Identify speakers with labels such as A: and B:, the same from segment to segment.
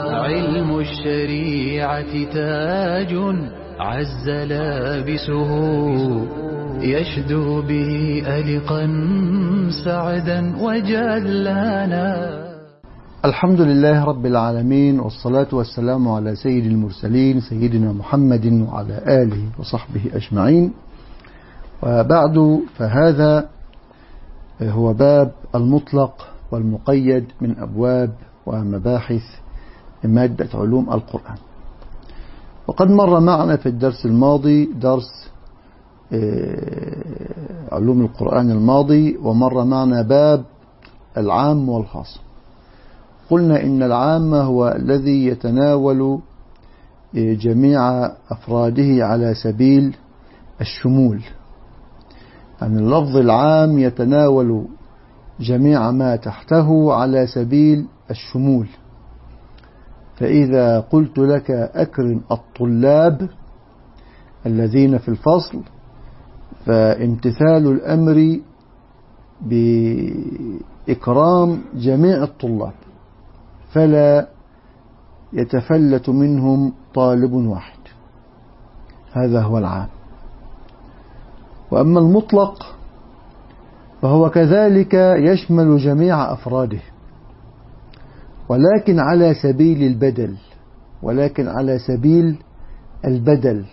A: علم الشريعة تاج عز لابسه يشدو به ألقا سعدا وجلانا
B: الحمد لله رب العالمين والصلاة والسلام على سيد المرسلين سيدنا محمد وعلى آله وصحبه أجمعين. وبعد فهذا هو باب المطلق والمقيد من أبواب ومباحث مادة علوم القرآن. وقد مر معنا في الدرس الماضي درس علوم القرآن الماضي ومر معنا باب العام والخاص. قلنا إن العام هو الذي يتناول جميع أفراده على سبيل الشمول. يعني اللفظ العام يتناول جميع ما تحته على سبيل الشمول. فإذا قلت لك أكرم الطلاب الذين في الفصل فامتثال الأمر بإكرام جميع الطلاب فلا يتفلت منهم طالب واحد. هذا هو العام. وأما المطلق فهو كذلك يشمل جميع أفراده. ولكن على سبيل البدل ولكن على سبيل البدل.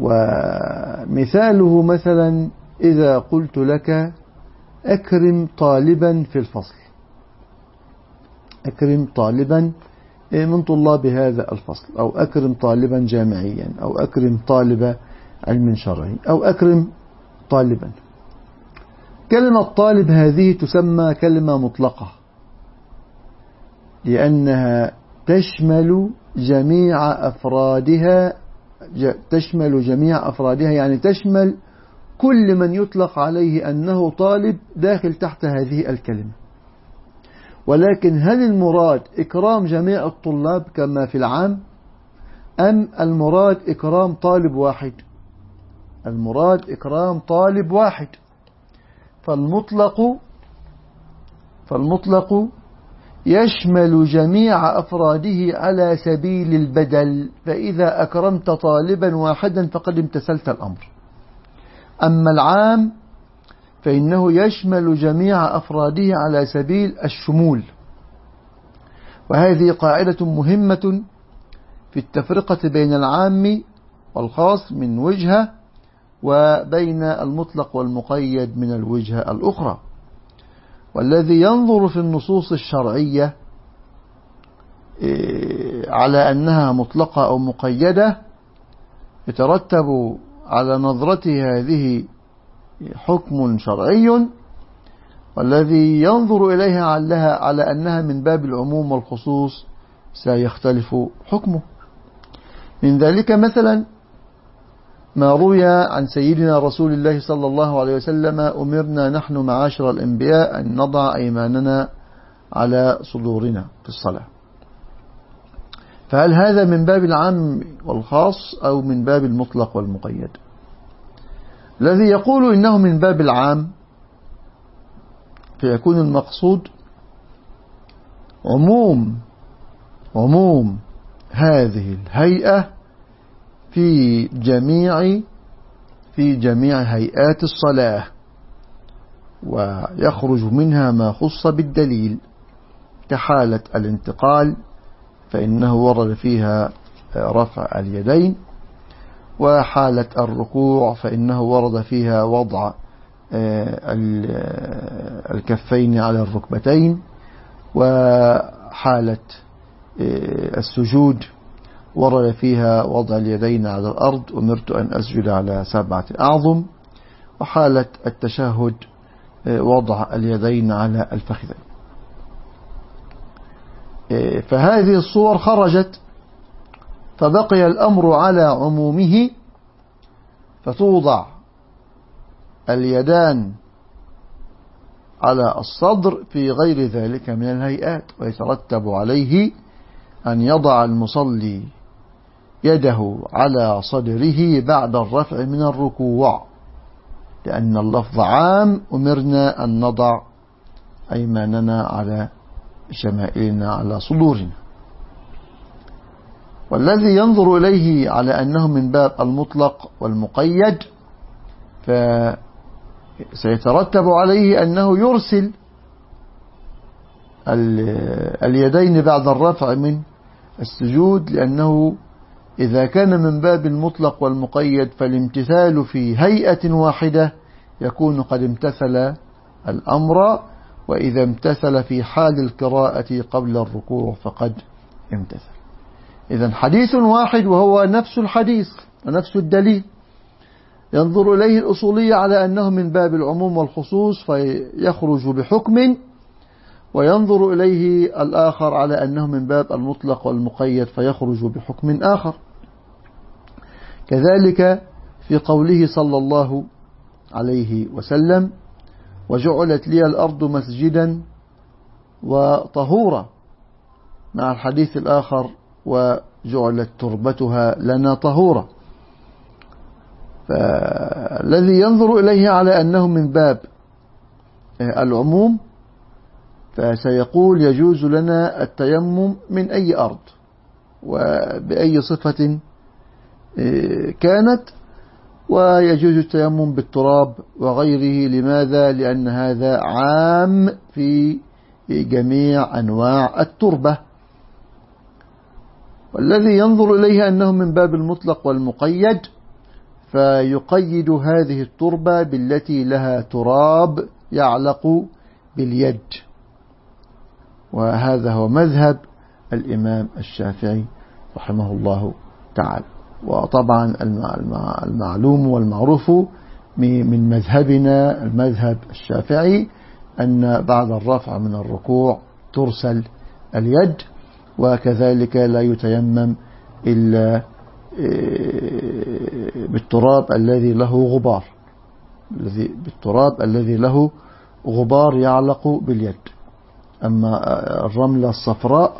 B: ومثاله مثلا إذا قلت لك أكرم طالبا في الفصل. أكرم طالبا من طلاب هذا الفصل أو أكرم طالبا جامعيا أو أكرم طالب علم شرعي أو أكرم طالبا. كلمة طالب هذه تسمى كلمة مطلقة. لأنها تشمل جميع أفرادها تشمل جميع أفرادها يعني تشمل كل من يطلق عليه أنه طالب داخل تحت هذه الكلمة. ولكن هل المراد إكرام جميع الطلاب كما في العام؟ أم المراد إكرام طالب واحد؟ المراد إكرام طالب واحد. فالمطلق فالمطلق يشمل جميع أفراده على سبيل البدل فإذا أكرمت طالبا واحدا فقد امتثلت الأمر. أما العام فإنه يشمل جميع أفراده على سبيل الشمول. وهذه قاعدة مهمة في التفرقة بين العام والخاص من وجهة وبين المطلق والمقيد من الوجهة الأخرى. والذي ينظر في النصوص الشرعية على أنها مطلقة أو مقيدة يترتب على نظرته هذه حكم شرعي والذي ينظر إليها على أنها من باب العموم والخصوص سيختلف حكمه. من ذلك مثلا ما روي عن سيدنا رسول الله صلى الله عليه وسلم أمرنا نحن معاشر الأنبياء أن نضع أيماننا على صدورنا في الصلاة. فهل هذا من باب العام والخاص أو من باب المطلق والمقيد؟ الذي يقول إنه من باب العام فيكون المقصود عموم عموم هذه الهيئة في جميع في جميع هيئات الصلاة ويخرج منها ما خص بالدليل كحالة الانتقال فإنه ورد فيها رفع اليدين وحالة الركوع فإنه ورد فيها وضع الكفين على الركبتين وحالة السجود ورد فيها وضع اليدين على الأرض أمرت أن أسجد على سبعة أعظم. وحالة التشهد وضع اليدين على الفخذين. فهذه الصور خرجت فبقي الأمر على عمومه فتوضع اليدان على الصدر في غير ذلك من الهيئات ويترتب عليه أن يضع المصلي يده على صدره بعد الرفع من الركوع لأن اللفظ عام أمرنا أن نضع أيماننا على شمائلنا على صدورنا. والذي ينظر إليه على أنه من باب المطلق والمقيد فسيترتب عليه أنه يرسل اليدين بعد الرفع من السجود لأنه إذا كان من باب المطلق والمقيد فالامتثال في هيئة واحدة يكون قد امتثل الأمر وإذا امتثل في حال القراءة قبل الركوع فقد امتثل. إذا حديث واحد وهو نفس الحديث ونفس الدليل. ينظر إليه الأصولية على أنه من باب العموم والخصوص فيخرج بحكم وينظر إليه الآخر على أنه من باب المطلق والمقيد فيخرج بحكم آخر. كذلك في قوله صلى الله عليه وسلم وجعلت لي الأرض مسجدا وطهورا مع الحديث الآخر وجعلت تربتها لنا طهورا. فالذي ينظر إليه على أنه من باب العموم فسيقول يجوز لنا التيمم من أي أرض وبأي صفة كانت ويجوز التيمم بالتراب وغيره. لماذا؟ لأن هذا عام في جميع أنواع التربة. والذي ينظر إليه أنه من باب المطلق والمقيد فيقيد هذه التربة بالتي لها تراب يعلق باليد. وهذا هو مذهب الإمام الشافعي رحمه الله تعالى. وطبعا المعلوم والمعروف من مذهبنا المذهب الشافعي أن بعد الرفع من الركوع ترسل اليد وكذلك لا يتيمم إلا آه، بالتراب الذي له غبار. الذي بالتراب الذي له غبار يعلق باليد. أما الرملة الصفراء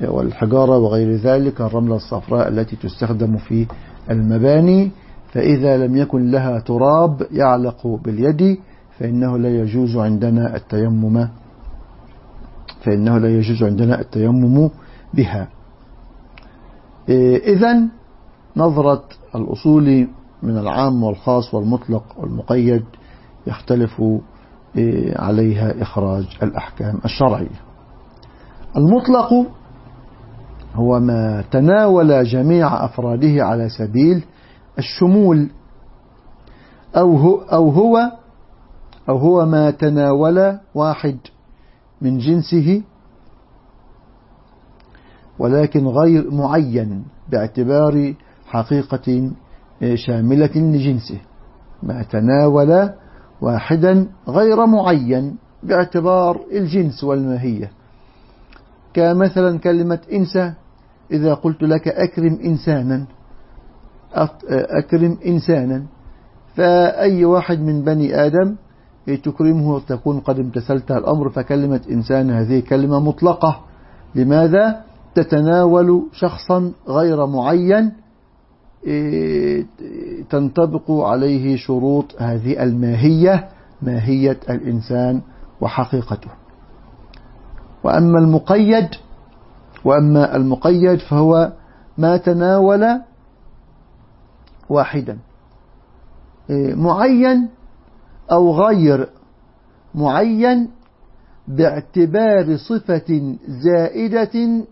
B: والحجارة وغير ذلك الرملة الصفراء التي تستخدم في المباني فإذا لم يكن لها تراب يعلق باليد فإنه لا يجوز عندنا التيمم فإنه لا يجوز عندنا التيمم بها. إذا نظرة الأصول من العام والخاص والمطلق والمقيد يختلف عليها إخراج الأحكام الشرعية. المطلق هو ما تناول جميع أفراده على سبيل الشمول أو هو, أو هو أو هو ما تناول واحد من جنسه ولكن غير معين باعتبار حقيقة شاملة لجنسه. ما تناول واحدا غير معين باعتبار الجنس والماهية. كمثلا كلمة إنسان إذا قلت لك أكرم إنسانا أكرم إنسانا فأي واحد من بني آدم تكرمه تكون قد امتثلت الأمر فكلمة إنسان هذه كلمة مطلقة لماذا؟ تتناول شخصا غير معين تنطبق عليه شروط هذه الماهية ماهية الإنسان وحقيقته وأما المقيد وأما المقيد فهو ما تناول واحدا. معين أو غير معين باعتبار صفة زائدة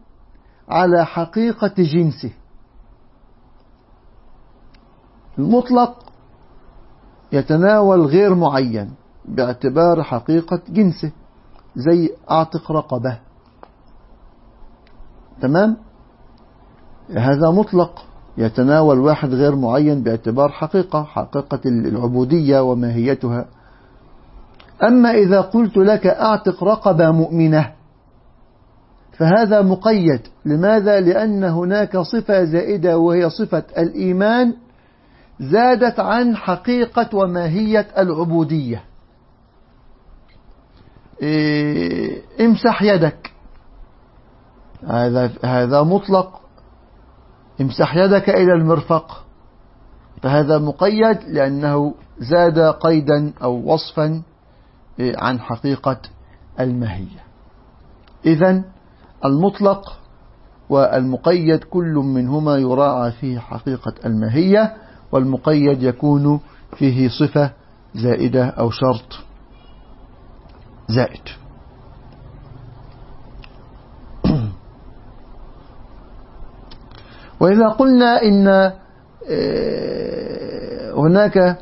B: على حقيقة جنسه. المطلق يتناول غير معين باعتبار حقيقة جنسه زي أعتق رقبة. تمام؟ هذا مطلق. يتناول واحد غير معين باعتبار حقيقة حقيقة العبودية وماهيتها. أما إذا قلت لك أعتق رقبة مؤمنة فهذا مقيد. لماذا؟ لأن هناك صفة زائدة وهي صفة الإيمان زادت عن حقيقة وماهية العبودية. إيه، امسح يدك. هذا هذا مطلق. امسح يدك إلى المرفق. فهذا مقيد لأنه زاد قيدا أو وصفا عن حقيقة الماهية إذا المطلق والمقيد كل منهما يراعى فيه حقيقة المهية والمقيد يكون فيه صفة زائدة أو شرط زائد. وإذا قلنا إن آه، هناك آه،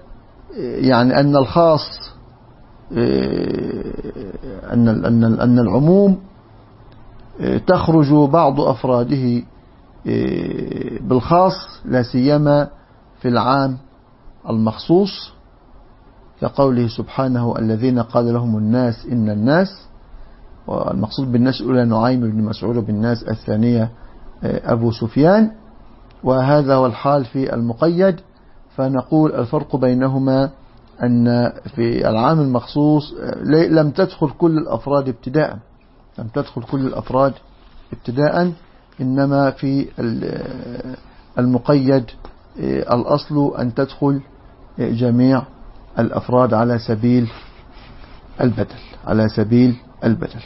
B: يعني أن الخاص آه، أن أن أن العموم تخرج بعض أفراده بالخاص لا سيما في العام المخصوص كقوله سبحانه الذين قال لهم الناس إن الناس والمقصود بالناس الأولى نعيم بن مسعود بالناس الثانية أبو سفيان. وهذا هو الحال في المقيد فنقول الفرق بينهما أن في العام المخصوص لم تدخل كل الأفراد ابتداء لم تدخل كل الأفراد ابتداء إنما في المقيد الأصل أن تدخل جميع الأفراد على سبيل البدل على سبيل البدل.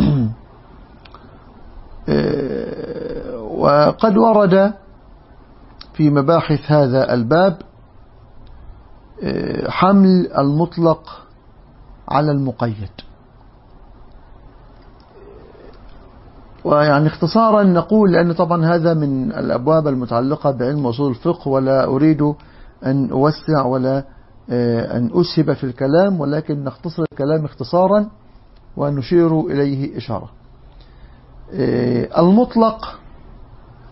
B: وقد ورد في مباحث هذا الباب حمل المطلق على المقيد. ويعني اختصارا نقول لأن طبعا هذا من الأبواب المتعلقة بعلم أصول الفقه ولا أريد أن أوسع ولا آه، أن أسهب في الكلام ولكن نختصر الكلام اختصارا ونشير إليه إشارة. آه، المطلق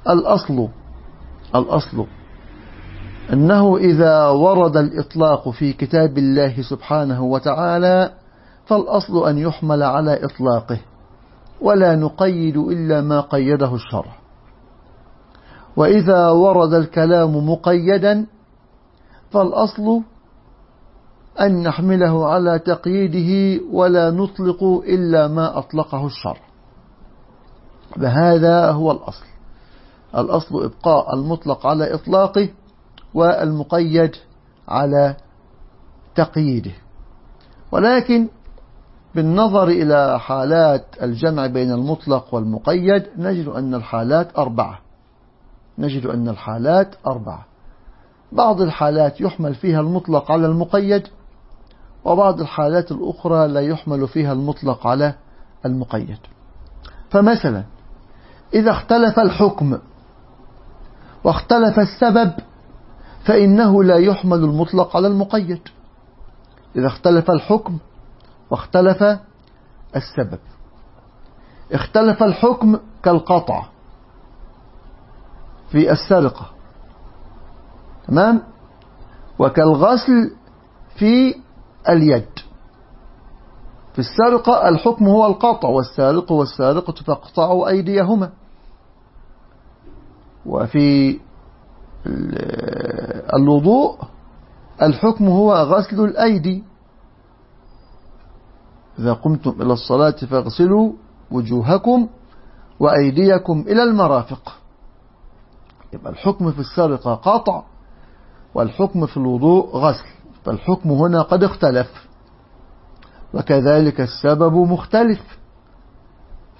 B: الأصل الأصل أنه إذا ورد الإطلاق في كتاب الله سبحانه وتعالى فالأصل أن يحمل على إطلاقه ولا نقيد إلا ما قيده الشرع. وإذا ورد الكلام مقيدا فالأصل أن نحمله على تقييده ولا نطلق إلا ما أطلقه الشرع. فهذا هو الأصل. الأصل إبقاء المطلق على إطلاقه والمقيد على تقييده. ولكن بالنظر إلى حالات الجمع بين المطلق والمقيد نجد أن الحالات أربعة. نجد أن الحالات أربعة. بعض الحالات يحمل فيها المطلق على المقيد وبعض الحالات الأخرى لا يحمل فيها المطلق على المقيد. فمثلا إذا اختلف الحكم واختلف السبب فإنه لا يحمل المطلق على المقيد. إذا اختلف الحكم واختلف السبب. اختلف الحكم كالقطع في السرقة تمام؟ وكالغسل في اليد. في السرقة الحكم هو القطع والسارق والسارقة فاقطعوا أيديهما. وفي الوضوء الحكم هو غسل الأيدي. إذا قمتم إلى الصلاة فاغسلوا وجوهكم وأيديكم إلى المرافق. يبقى الحكم في السرقة قطع والحكم في الوضوء غسل. فالحكم هنا قد اختلف. وكذلك السبب مختلف.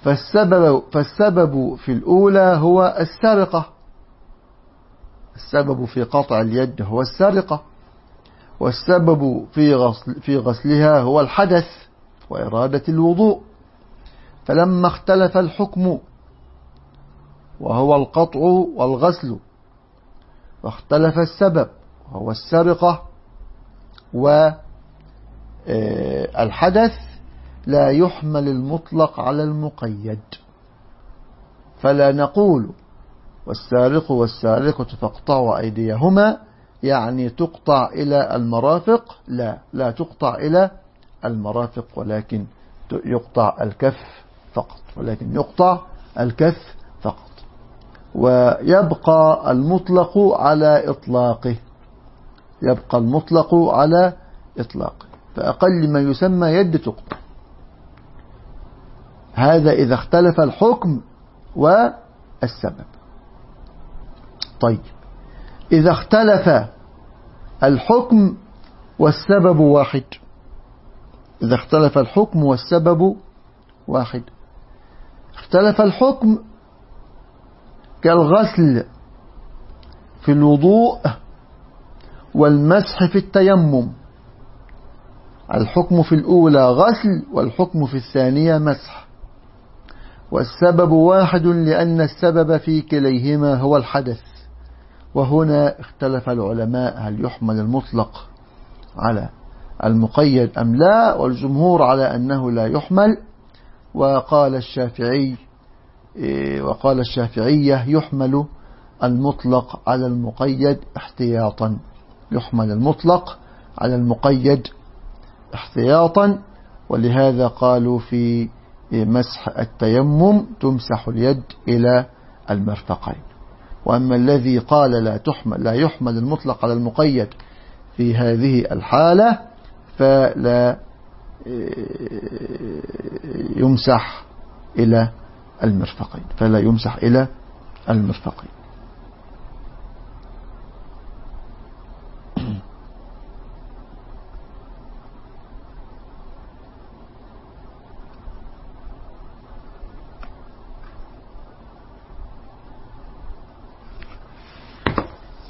B: فالسبب, فالسبب في الأولى هو السرقة. السبب في قطع اليد هو السرقة. والسبب في, غسل في غسلها هو الحدث وإرادة الوضوء. فلما اختلف الحكم وهو القطع والغسل واختلف السبب وهو السرقة والحدث لا يحمل المطلق على المقيد. فلا نقول والسارق والسارقة فاقطعوا أيديهما يعني تقطع إلى المرافق لا لا تقطع إلى المرافق ولكن يقطع الكف فقط ولكن يقطع الكف فقط. ويبقى المطلق على إطلاقه يبقى المطلق على إطلاقه. فأقل ما يسمى يد تقطع. هذا إذا اختلف الحكم والسبب. طيب. إذا اختلف الحكم والسبب واحد. إذا اختلف الحكم والسبب واحد. اختلف الحكم كالغسل في الوضوء والمسح في التيمم. الحكم في الأولى غسل والحكم في الثانية مسح. والسبب واحد لأن السبب في كليهما هو الحدث. وهنا اختلف العلماء هل يحمل المطلق على المقيد أم لا والجمهور على أنه لا يحمل. وقال الشافعي إيه، وقال الشافعية يحمل المطلق على المقيد احتياطا. يحمل المطلق على المقيد احتياطا ولهذا قالوا في مسح التيمم تمسح اليد إلى المرفقين. وأما الذي قال لا تحمل لا يحمل المطلق على المقيد في هذه الحالة فلا يمسح إلى المرفقين. فلا يمسح إلى المرفقين.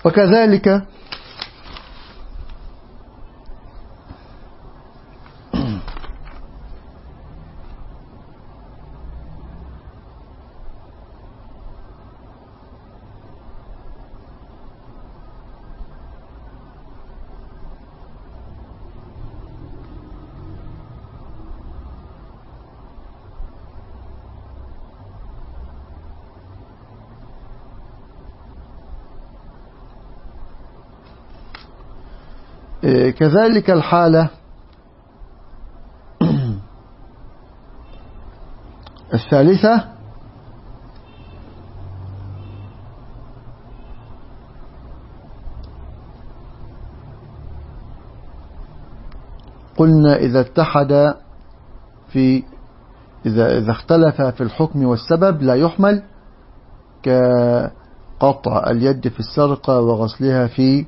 B: وكذلك كذلك الحالة الثالثة قلنا إذا اتحد في إذا, إذا اختلف في الحكم والسبب لا يحمل كقطع اليد في السرقة وغسلها في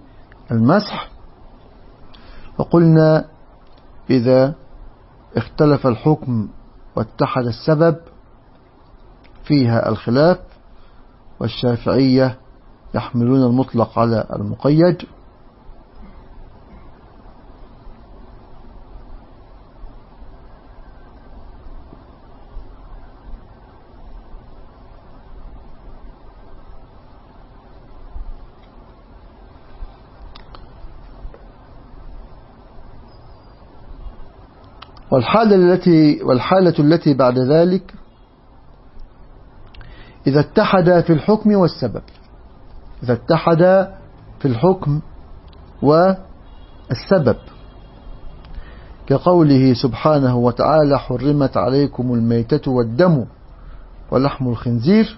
B: المسح. فقلنا إذا اختلف الحكم واتحد السبب فيها الخلاف والشافعية يحملون المطلق على المقيد. والحالة التي والحالة التي بعد ذلك إذا اتحد في الحكم والسبب. إذا اتحد في الحكم والسبب. كقوله سبحانه وتعالى حرمت عليكم الميتة والدم ولحم الخنزير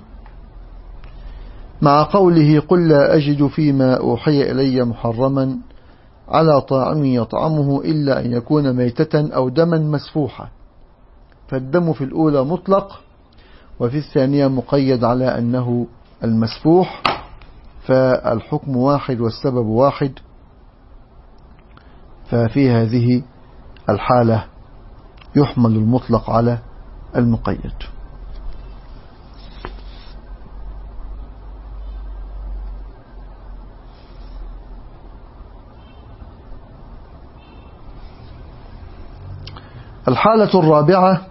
B: مع قوله قل لا أجد فيما أوحي إلي محرما على طاعم يطعمه إلا أن يكون ميتة أو دما مسفوحا. فالدم في الأولى مطلق وفي الثانية مقيد على أنه المسفوح فالحكم واحد والسبب واحد. ففي هذه الحالة يحمل المطلق على المقيد. الحالة الرابعة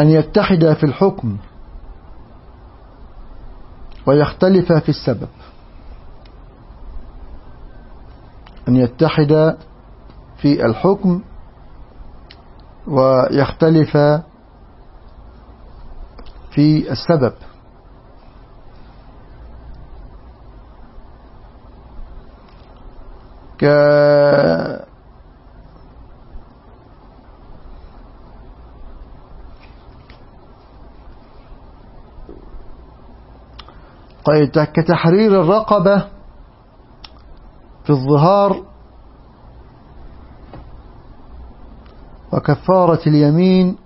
B: أن يتحد في الحكم ويختلف في السبب. أن يتحد في الحكم ويختلف في السبب. ك كتحرير الرقبة في الظهار وكفارة اليمين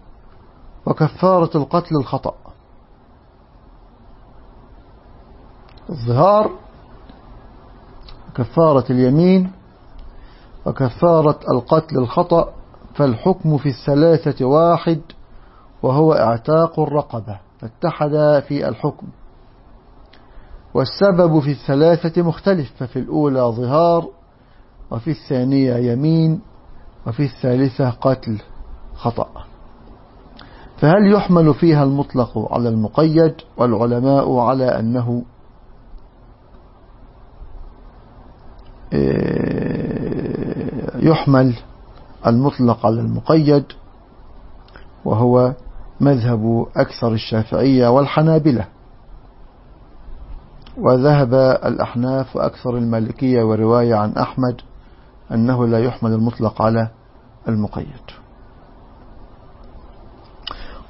B: وكفارة القتل الخطأ. الظهار كفارة اليمين وكفارة القتل الخطأ فالحكم في الثلاثة واحد وهو اعتاق الرقبة. فاتحد في الحكم. والسبب في الثلاثة مختلف ففي الأولى ظهار وفي الثانية يمين وفي الثالثة قتل خطأ. فهل يحمل فيها المطلق على المقيد والعلماء على أنه آه، يحمل المطلق على المقيد وهو مذهب أكثر الشافعية والحنابلة. وذهب الأحناف وأكثر المالكية ورواية عن أحمد أنه لا يحمل المطلق على المقيد.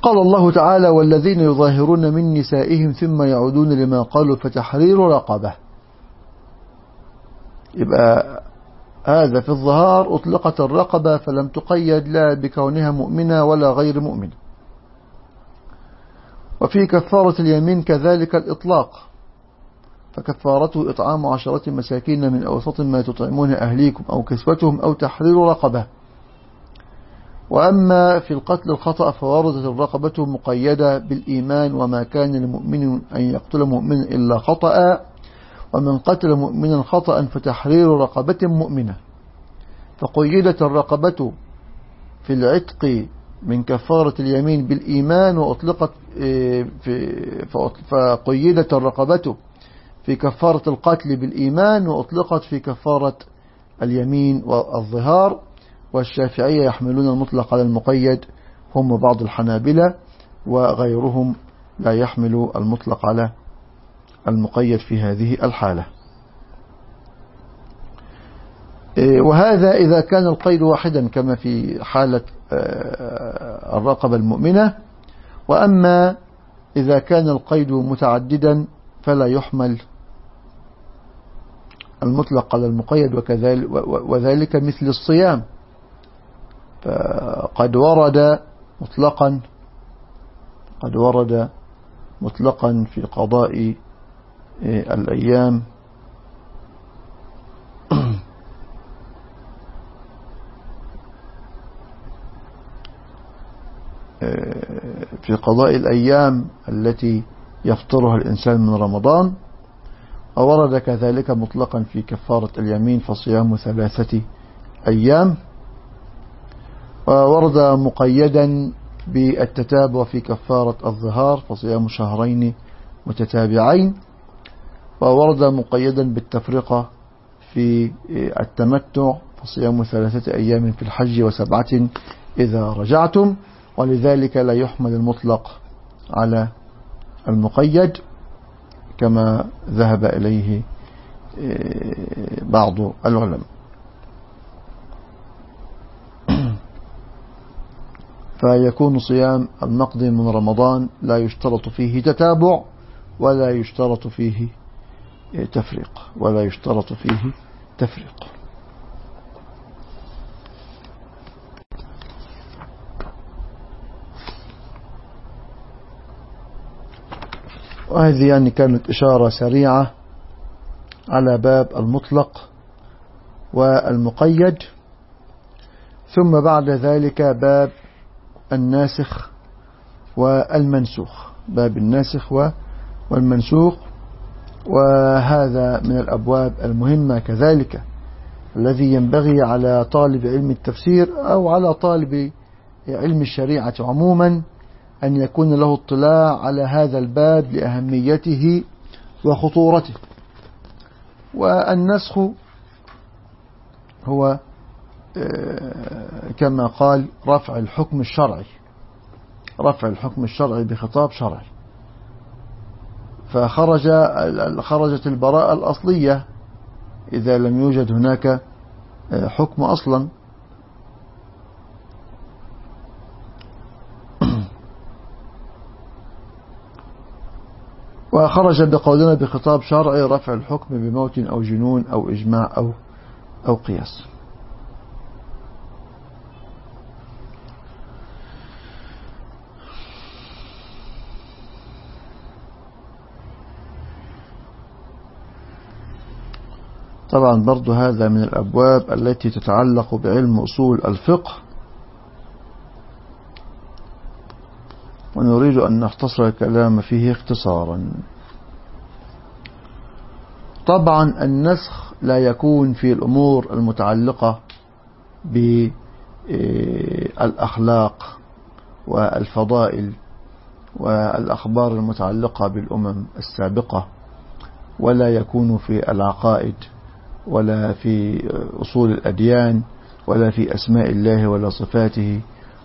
B: قال الله تعالى والذين يظاهرون من نسائهم ثم يعودون لما قالوا فتحرير رقبة. يبقى هذا في الظهار أطلقت الرقبة فلم تقيد لا بكونها مؤمنة ولا غير مؤمنة. وفي كفارة اليمين كذلك الإطلاق. فكفارته إطعام عشرة مساكين من أوسط ما تطعمون أهليكم أو كسوتهم أو تحرير رقبة. وأما في القتل الخطأ فوردت الرقبة مقيدة بالإيمان وما كان لمؤمن أن يقتل مؤمن إلا خطأ ومن قتل مؤمنا خطأ فتحرير رقبة مؤمنة. فقيدت الرقبة في العتق من كفارة اليمين بالإيمان وأطلقت في فقيدت الرقبة في كفارة القتل بالإيمان وأطلقت في كفارة اليمين والظهار والشافعية يحملون المطلق على المقيد هم بعض الحنابلة وغيرهم لا يحمل المطلق على المقيد في هذه الحالة. إيه، وهذا إذا كان القيد واحدا كما في حالة آه، الرقبة المؤمنة وأما إذا كان القيد متعددا فلا يحمل المطلق على المقيد وكذلك وذلك مثل الصيام. فقد ورد مطلقا قد ورد مطلقا في قضاء الأيام. في قضاء الأيام التي يفطرها الإنسان من رمضان وورد كذلك مطلقا في كفارة اليمين فصيام ثلاثة أيام وورد مقيدا بالتتابع في كفارة الظهار فصيام شهرين متتابعين وورد مقيدا بالتفرقة في التمتع فصيام ثلاثة أيام في الحج وسبعة إذا رجعتم ولذلك لا يحمل المطلق على المقيد كما ذهب إليه آه، بعض العلماء. فيكون صيام المقضي من رمضان لا يشترط فيه تتابع ولا يشترط فيه تفريق ولا يشترط فيه تفريق. وهذه يعني كانت إشارة سريعة على باب المطلق والمقيد. ثم بعد ذلك باب الناسخ والمنسوخ. باب الناسخ والمنسوخ. وهذا من الأبواب المهمة كذلك الذي ينبغي على طالب علم التفسير أو على طالب علم الشريعة عموما أن يكون له اطلاع على هذا الباب لأهميته وخطورته. والنسخ هو آه، كما قال رفع الحكم الشرعي. رفع الحكم الشرعي بخطاب شرعي. فخرج خرجت البراءة الأصلية. إذا لم يوجد هناك آه، حكم أصلا. وخرج بقولنا بخطاب شرعي رفع الحكم بموت أو جنون أو إجماع أو, أو قياس. طبعا برضو هذا من الأبواب التي تتعلق بعلم أصول الفقه. ونريد أن نختصر الكلام فيه اختصارا. طبعا النسخ لا يكون في الأمور المتعلقة بالأخلاق والفضائل والأخبار المتعلقة بالأمم السابقة ولا يكون في العقائد ولا في أصول الأديان ولا في أسماء الله ولا صفاته.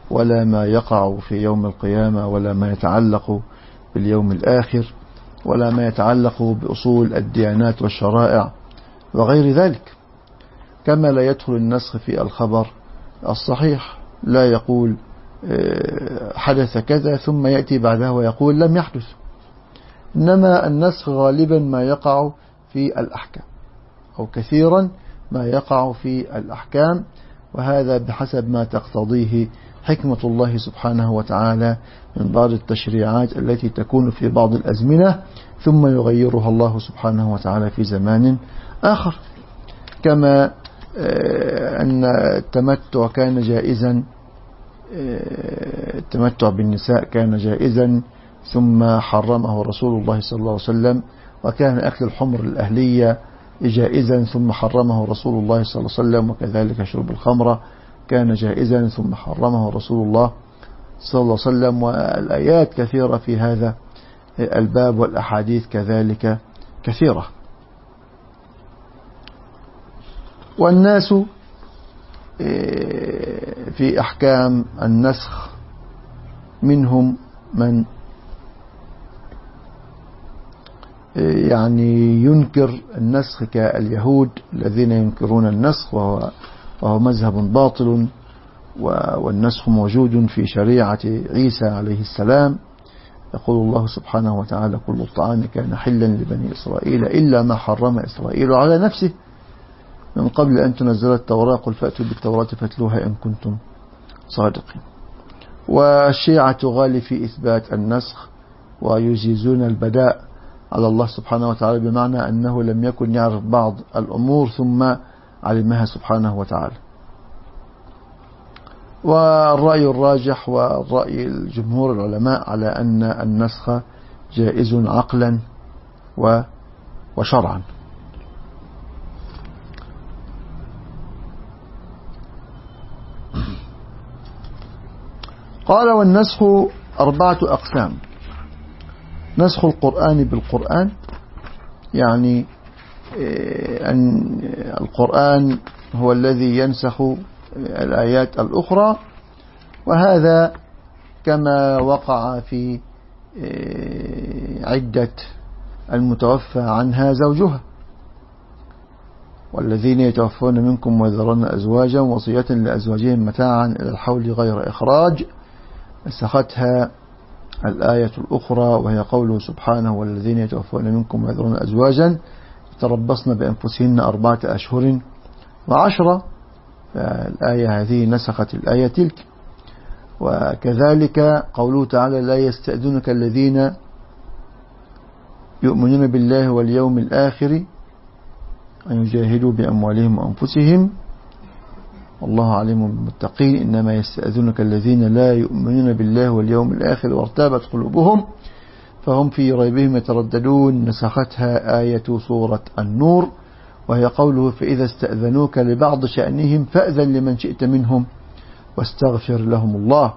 B: ولا ما يقع في يوم القيامة ولا ما يتعلق باليوم الآخر ولا ما يتعلق بأصول الديانات والشرائع وغير ذلك. كما لا يدخل النسخ في الخبر الصحيح لا يقول آه، حدث كذا ثم يأتي بعدها ويقول لم يحدث. إنما النسخ غالبا ما يقع في الأحكام أو كثيرا ما يقع في الأحكام وهذا بحسب ما تقتضيه حكمة الله سبحانه وتعالى من بعض التشريعات التي تكون في بعض الأزمنة ثم يغيرها الله سبحانه وتعالى في زمان آخر. كما آه، أن التمتع كان جائزا آه، التمتع بالنساء كان جائزا ثم حرمه رسول الله صلى الله عليه وسلم وكان أكل الحمر الأهلية جائزا ثم حرمه رسول الله صلى الله عليه وسلم وكذلك شرب الخمرة كان جائزا ثم حرمه رسول الله صلى الله عليه وسلم. والآيات كثيرة في هذا الباب والأحاديث كذلك كثيرة. والناس آه، في أحكام النسخ منهم من آه، يعني ينكر النسخ كاليهود الذين ينكرون النسخ وهو, وهو مذهب باطل والنسخ موجود في شريعة عيسى عليه السلام. يقول الله سبحانه وتعالى كل الطعام كان حلا لبني إسرائيل إلا ما حرم إسرائيل على نفسه. من قبل أن تنزل التوراة قل فأتوا بالتوراة فاتلوها إن كنتم صادقين. والشيعة تغالي في إثبات النسخ ويجيزون البداء على الله سبحانه وتعالى بمعنى أنه لم يكن يعرف بعض الأمور ثم علمها سبحانه وتعالى. والرأي الراجح والرأي الجمهور العلماء على أن النسخ جائز عقلا وشرعا. قال والنسخ أربعة أقسام. نسخ القرآن بالقرآن يعني أن القرآن هو الذي ينسخ الآيات الأخرى وهذا كما وقع في آه، عدة المتوفى عنها زوجها. والذين يتوفون منكم ويذرون أزواجا وصية لأزواجهم متاعا إلى الحول غير إخراج. نسختها الآية الأخرى وهي قوله سبحانه والذين يتوفون منكم ويذرون أزواجا يتربصن بأنفسهن أربعة أشهر وعشرة فالآية هذه نسخت الآية تلك. وكذلك قوله تعالى لا يستأذنك الذين يؤمنون بالله واليوم الآخر أن يجاهدوا بأموالهم وأنفسهم والله عليم بالمتقين. إنما يستأذنك الذين لا يؤمنون بالله واليوم الآخر وارتابت قلوبهم فهم في ريبهم يترددون. نسختها آية سورة النور وهي قوله فإذا استأذنوك لبعض شأنهم فأذن لمن شئت منهم واستغفر لهم الله.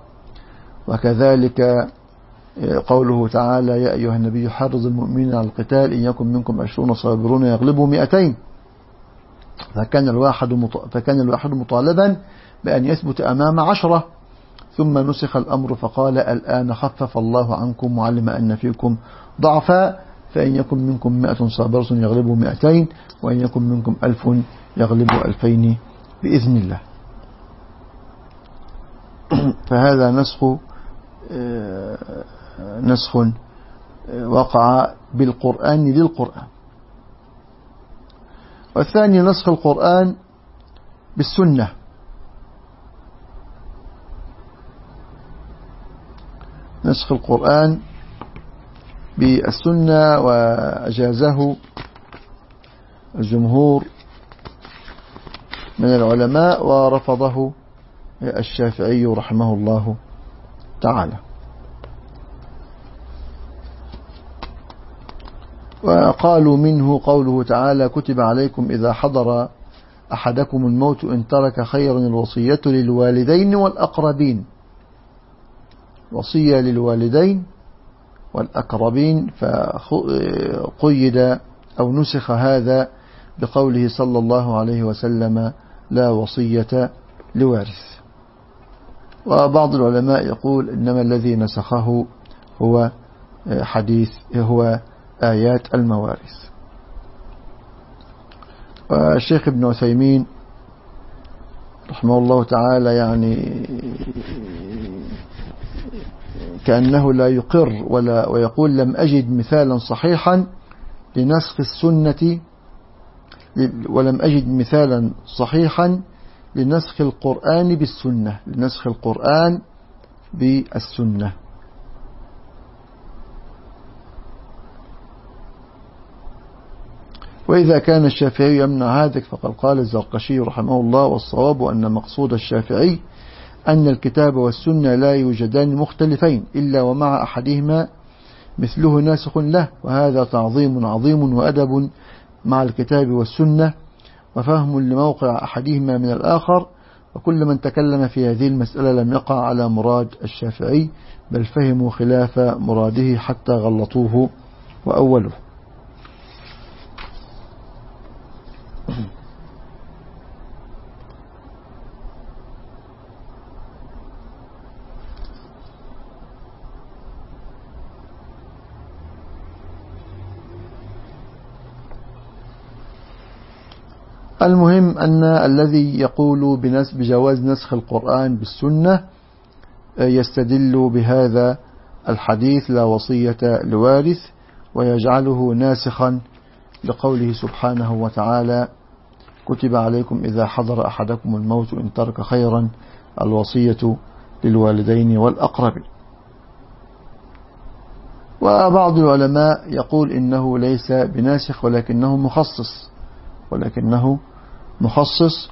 B: وكذلك قوله تعالى يا أيها النبي حرز المؤمنين على القتال إن يكن منكم عشرون صابرون يغلبوا مئتين. فكان الواحد فكان الواحد مطالبا بأن يثبت أمام عشرة. ثم نسخ الأمر فقال الآن خفف الله عنكم وعلم أن فيكم ضعفا فإن يكن منكم مئة صابرة يغلبوا مئتين وإن يكن منكم ألف يغلبوا ألفين بإذن الله. فهذا نسخ آه، نسخ آه، وقع بالقرآن للقرآن. والثاني نسخ القرآن بالسنة. نسخ القرآن بالسنة وأجازه الجمهور من العلماء ورفضه الشافعي رحمه الله تعالى. وقالوا منه قوله تعالى كتب عليكم إذا حضر أحدكم الموت إن ترك خيرا الوصية للوالدين والأقربين وصية للوالدين والأقربين فقيد أو نسخ هذا بقوله صلى الله عليه وسلم لا وصية لوارث. وبعض العلماء يقول إنما الذي نسخه هو حديث هو آيات الموارث. والشيخ ابن عثيمين رحمه الله تعالى يعني كأنه لا يقر ولا ويقول لم أجد مثالا صحيحا لنسخ السنة ولم أجد مثالا صحيحا لنسخ القرآن بالسنة لنسخ القرآن بالسنة. وإذا كان الشافعي يمنع هذا فقد قال الزرقشي رحمه الله والصواب أن مقصود الشافعي أن الكتاب والسنة لا يوجدان مختلفين إلا ومع أحدهما مثله ناسخ له وهذا تعظيم عظيم وأدب مع الكتاب والسنة وفهم لموقع أحدهما من الآخر وكل من تكلم في هذه المسألة لم يقع على مراد الشافعي بل فهموا خلاف مراده حتى غلطوه وأوله. المهم أن الذي يقول بجواز نسخ القرآن بالسنة آه، يستدل بهذا الحديث لا وصية لوارث ويجعله ناسخا لقوله سبحانه وتعالى كتب عليكم إذا حضر أحدكم الموت إن ترك خيرا الوصية للوالدين والأقربين. وبعض العلماء يقول إنه ليس بناسخ ولكنه مخصص ولكنه مخصص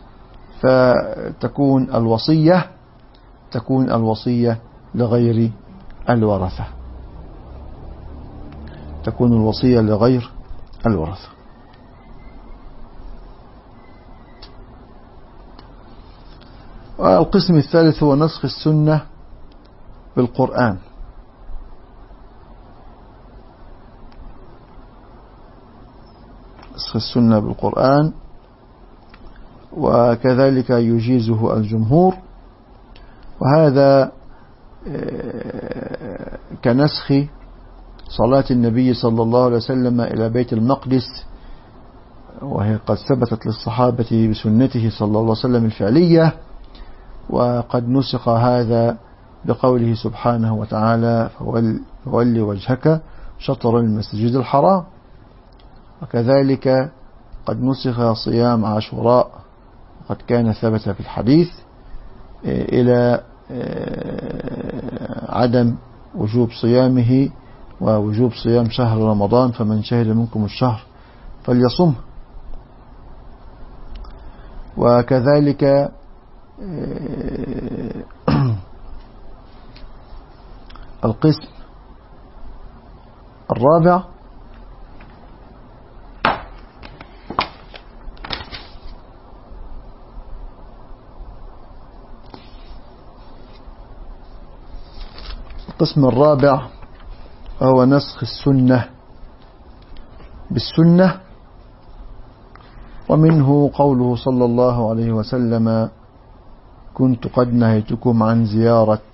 B: فتكون الوصية تكون الوصية لغير الورثة. تكون الوصية لغير الورثة. والقسم الثالث هو نسخ السنة بالقرآن. نسخ السنة بالقرآن. وكذلك يجيزه الجمهور. وهذا آه، كنسخ صلاة النبي صلى الله عليه وسلم إلى بيت المقدس وهي قد ثبتت للصحابة بسنته صلى الله عليه وسلم الفعلية وقد نسخ هذا بقوله سبحانه وتعالى فول وجهك شطر المسجد الحرام وكذلك قد نسخ صيام عاشوراء قد كان ثبت في الحديث آه، إلى آه، عدم وجوب صيامه ووجوب صيام شهر رمضان فمن شهد منكم الشهر فليصم وكذلك آه، القسم الرابع القسم الرابع وهو نسخ السنة بالسنة ومنه قوله صلى الله عليه وسلم كنت قد نهيتكم عن زيارة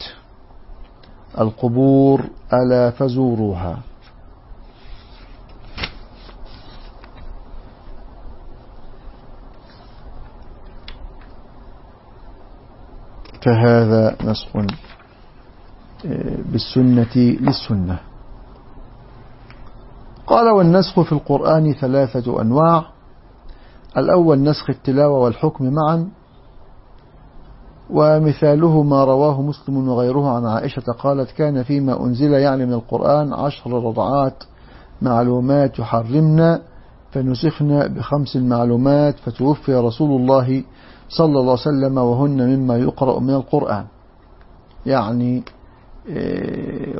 B: القبور ألا فزوروها. فهذا نسخ بالسنة للسنة. قال والنسخ في القرآن ثلاثة أنواع. الأول نسخ التلاوة والحكم معا ومثاله ما رواه مسلم وغيره عن عائشة قالت كان فيما أنزل يعني من القرآن عشر رضعات معلومات يحرمنا فنسخنا بخمس المعلومات فتوفي رسول الله صلى الله عليه وسلم وهن مما يقرأ من القرآن. يعني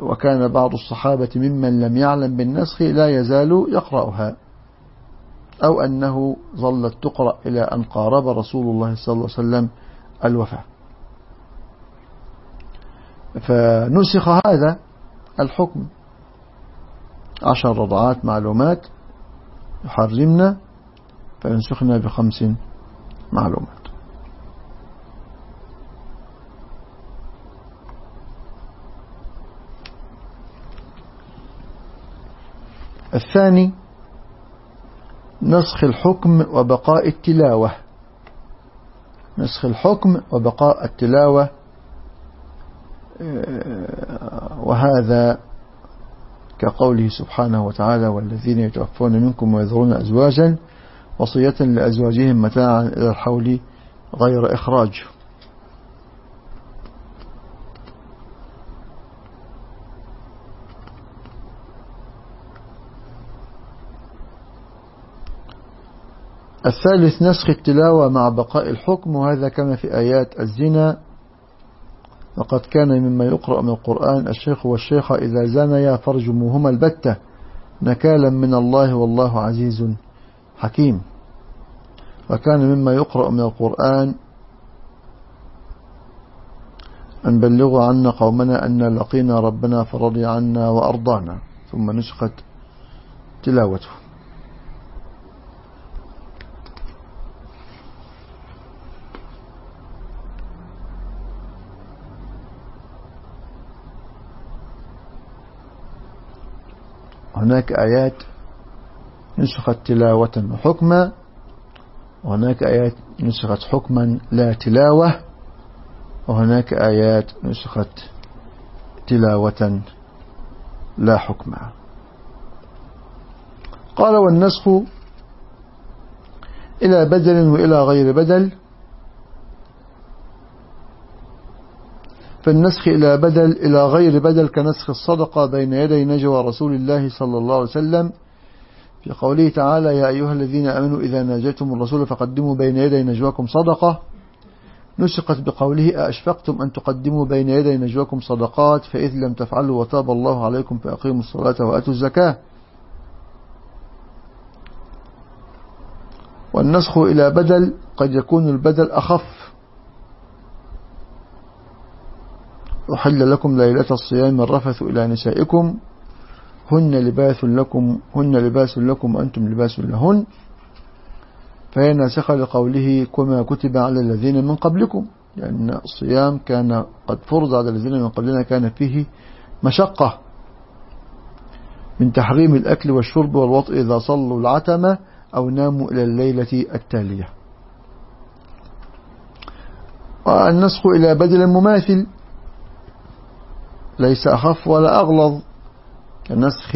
B: وكان بعض الصحابة ممن لم يعلم بالنسخ لا يزال يقرأها. أو أنه ظلت تقرأ إلى أن قارب رسول الله صلى الله عليه وسلم الوفاة. فنسخ هذا الحكم. عشر رضعات معلومات يحرمنا فينسخنا بخمس معلومات. الثاني نسخ الحكم وبقاء التلاوة. نسخ الحكم وبقاء التلاوة. آه، وهذا كقوله سبحانه وتعالى والذين يتوفون منكم ويذرون أزواجا وصية لأزواجهم متاعا إلى الحول غير إخراج. الثالث نسخ التلاوة مع بقاء الحكم وهذا كما في آيات الزنا. وقد كان مما يقرأ من القرآن الشيخ والشيخة إذا زانيا فرجموهما البتة نكالا من الله والله عزيز حكيم. وكان مما يقرأ من القرآن أن بلغوا عنا قومنا أن لقينا ربنا فرضي عنا وأرضانا. ثم نسخت تلاوته. هناك آيات نسخت تلاوة وحكما وهناك آيات نسخت حكما لا تلاوة وهناك آيات نسخت تلاوة لا حكما. قال والنسخ إلى بدل وإلى غير بدل فالنسخ إلى بدل إلى غير بدل كنسخ الصدقة بين يدي نجوى رسول الله صلى الله عليه وسلم. في قوله تعالى يا أيها الذين أمنوا إذا ناجيتم الرسول فقدموا بين يدي نجواكم صدقة. نسقت بقوله أشفقتم أن تقدموا بين يدي نجواكم صدقات فإذ لم تفعلوا وتاب الله عليكم فأقيموا الصلاة وأتوا الزكاة. والنسخ إلى بدل قد يكون البدل أخف. أحل لكم ليلة الصيام الرفث إلى نسائكم. هن لباس لكم هن لباس لكم وأنتم لباس لهن. فهي ناسخة لقوله كما كتب على الذين من قبلكم لأن الصيام كان قد فرض على الذين من قبلنا كان فيه مشقة. من تحريم الأكل والشرب والوطء إذا صلوا العتمة أو ناموا إلى الليلة التالية. والنسخ إلى بدل مماثل. ليس أخف ولا أغلظ كنسخ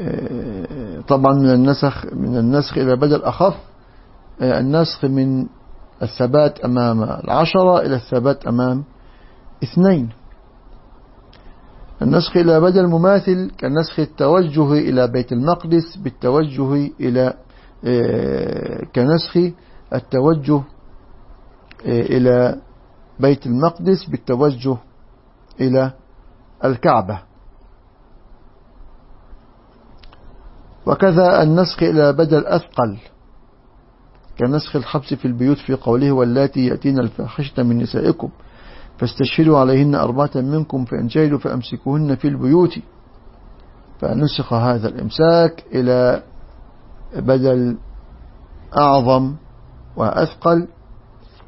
B: آه، طبعا من النسخ من النسخ إلى بدل أخف آه، النسخ من الثبات أمام العشرة إلى الثبات أمام اثنين. النسخ إلى بدل مماثل كنسخ التوجه إلى بيت المقدس بالتوجه إلى آه، كنسخ التوجه إلى بيت المقدس بالتوجه إلى الكعبة. وكذا النسخ إلى بدل أثقل كنسخ الحبس في البيوت في قوله واللاتي يأتين الفاحشة من نسائكم فاستشهدوا عليهن أربعة منكم فإن شهدوا فأمسكوهن في البيوت. فنسخ هذا الإمساك إلى بدل أعظم وأثقل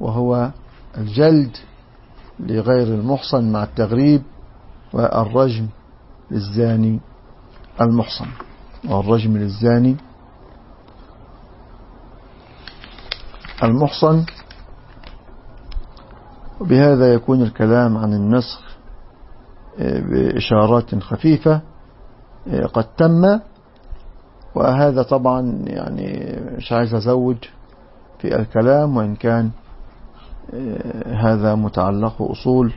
B: وهو الجلد. لغير المحصن مع التغريب والرجم للزاني المحصن. والرجم للزاني المحصن. وبهذا يكون الكلام عن النسخ آه، بإشارات خفيفة آه، قد تم. وهذا طبعا يعني مش عايز أزود في الكلام وإن كان هذا متعلق أصول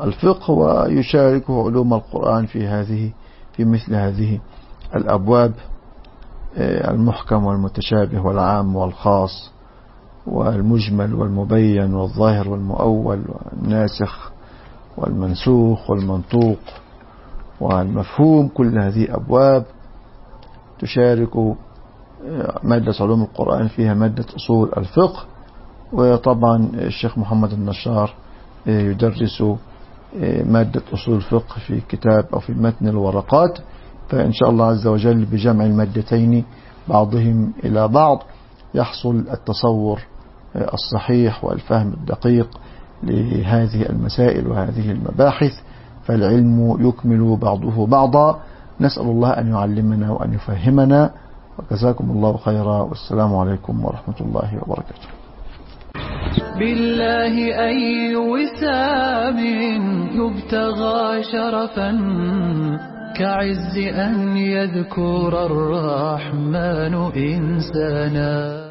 B: الفقه ويشاركه علوم القرآن في هذه في مثل هذه الأبواب آه، المحكم والمتشابه والعام والخاص والمجمل والمبين والظاهر والمؤول والناسخ والمنسوخ والمنطوق والمفهوم كل هذه أبواب تشارك مادة علوم القرآن فيها مادة أصول الفقه. وطبعا الشيخ محمد النشار يدرس مادة أصول الفقه في كتاب أو في متن الورقات فإن شاء الله عز وجل بجمع المادتين بعضهم إلى بعض يحصل التصور الصحيح والفهم الدقيق لهذه المسائل وهذه المباحث فالعلم يكمل بعضه بعضا. نسأل الله أن يعلمنا وأن يفهمنا. وجزاكم الله خيرا. والسلام عليكم ورحمة الله وبركاته.
A: بالله أي وسام يبتغى شرفا كعز أن يذكر الرحمن إنسانا.